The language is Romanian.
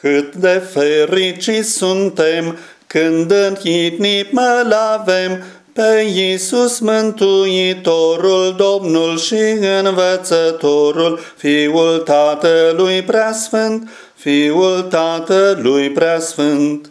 Cât de fericiți suntem când în inimă l-avem pe Iisus Mântuitorul, Domnul și Învățătorul, Fiul Tatălui Preasfânt, Fiul Tatălui Preasfânt.